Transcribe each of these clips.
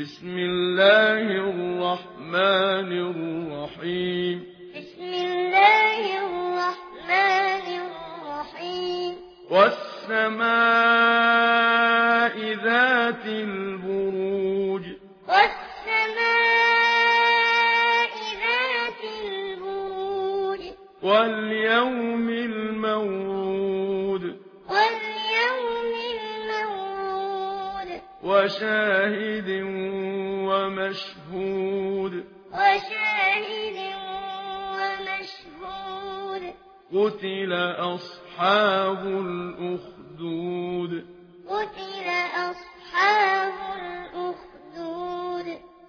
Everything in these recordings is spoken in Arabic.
بسم الله الرحمن الرحيم. بسم الله الرحمن الرحيم. والسماء ومشهود. وشاهد ومشهود. قتل أصحاب الأخدود. قتل أصحاب الأخدود.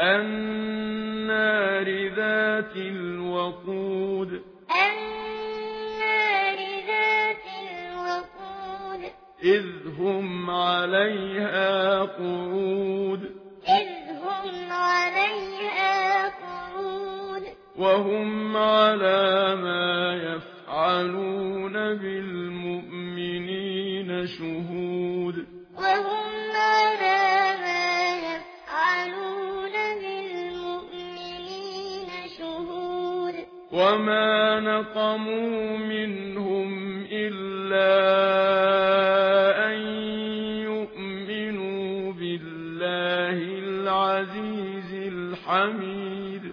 النار ذات الوقود. النار ذات الوقود. إذ هم عليها قعود. وهم على ما يفعلون بالمؤمنين شهود وهم على ما يفعلون بالمؤمنين شهود وما نقموا منهم إلا العزيز الحميد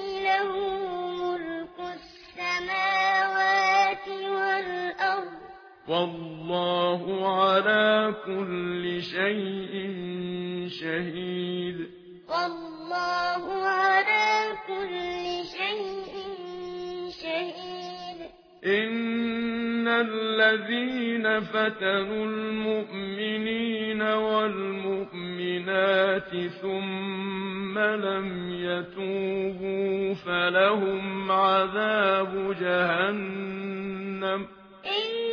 والله على كل شيء شهيد. والله على كل شيء شهيد. إن الذين فتنوا المؤمنين والمؤمنات ثم لم يتوبوا فلهم عذاب جهنم. إن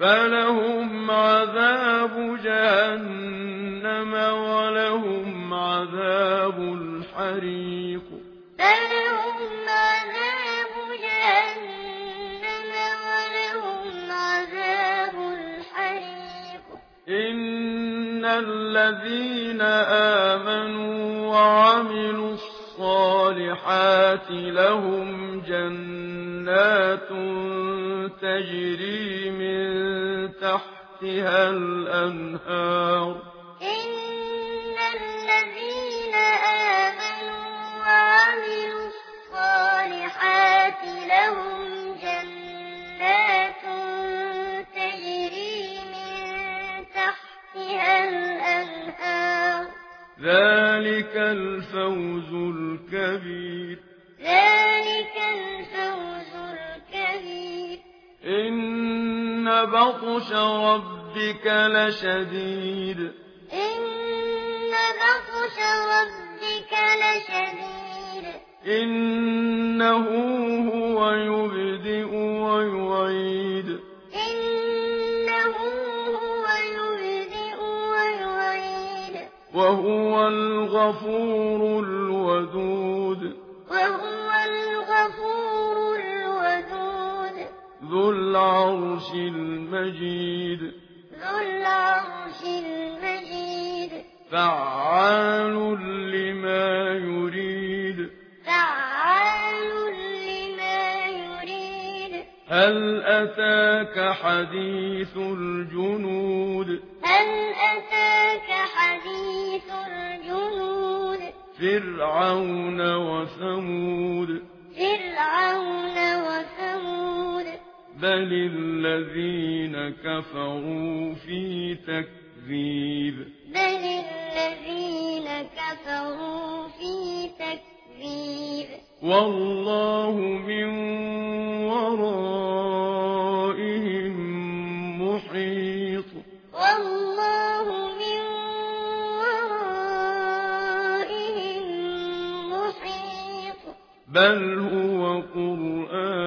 فلهم عذاب جهنم ولهم عذاب الحريق فلهم عذاب جهنم ولهم عذاب الحريق إن الذين آمنوا وعملوا الصالحات لهم جنات تجري من تحتها الأنهار إن الذين آمنوا وعملوا الصالحات لهم جنات تجري من تحتها الأنهار ذلك الفوز الكبير بطش ربك لشديد. إن بطش ربك لشديد. إنه هو يبدئ ويعيد. إنه هو يبدئ ويعيد. وهو الغفور الودود. وهو الغفور ذو العرش المجيد. ذو العرش المجيد فعال لما يريد. فعال لما يريد هل أتاك حديث الجنود هل أتاك حديث الجنود؟ فرعون وثمود. فرعون وثمود. بل الذين كفروا في تكذيب بل الذين كفروا في تكذيب والله من ورائهم محيط والله من ورائهم محيط بل هو قرآن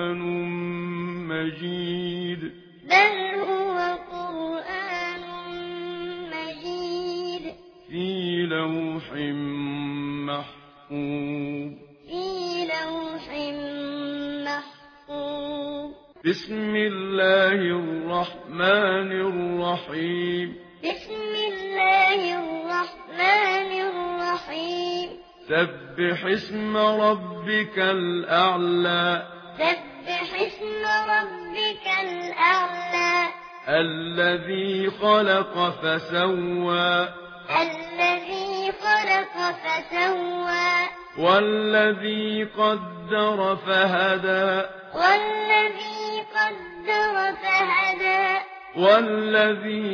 مجيد. بل هو قرآن مجيد. في لوح محفوظ. بسم الله الرحمن الرحيم. بسم الله الرحمن الرحيم. سبح اسم ربك الأعلى. سبح سبح اسم ربك الأعلى الذي خلق فسوى. الذي خلق فسوى. والذي قدر فهدى. والذي قدر فهدى. والذي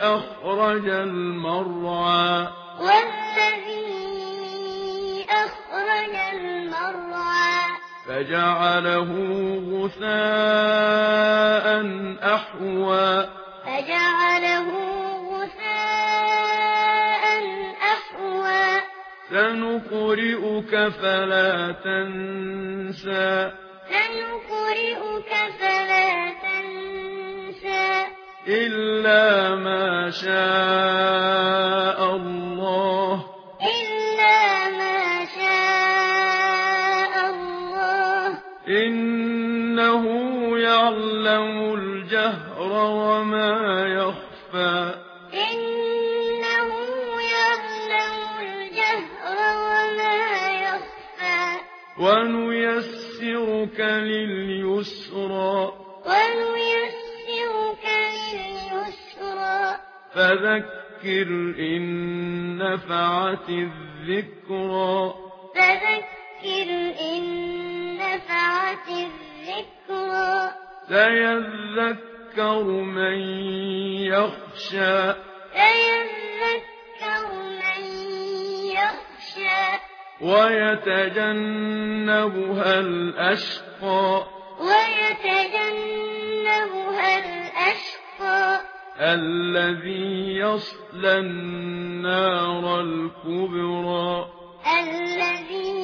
أخرج المرعى. والذي فجعله غثاء أحوى. فجعله غثاء أحوى. سنقرئك فلا تنسى. سنقرئك فلا تنسى. إلا ما شاء الله. إلا ما شاء إنه يعلم الجهر وما يخفى. إنه يعلم الجهر وما يخفى. ونيسرك لليسرى. ونيسرك لليسرى. فذكر إن نفعت الذكرى. فذكر إن سَيَذَّكَّرُ مَن يَخْشَى. سَيَذَّكَّرُ مَن يَخْشَى. وَيَتَجَنَّبُهَا الْأَشْقَى. وَيَتَجَنَّبُهَا الْأَشْقَى. الَّذِي يَصْلَى النَّارَ الْكُبْرَى. الَّذِي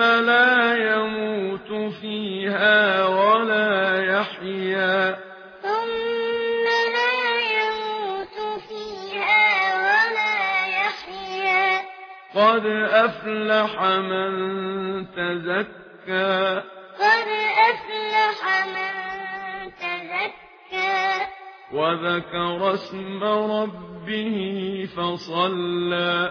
جهنم لا يموت فيها ولا يحيا ثم لا يموت فيها ولا يحيا قد أفلح من تزكى قد أفلح من تزكى وذكر اسم ربه فصلى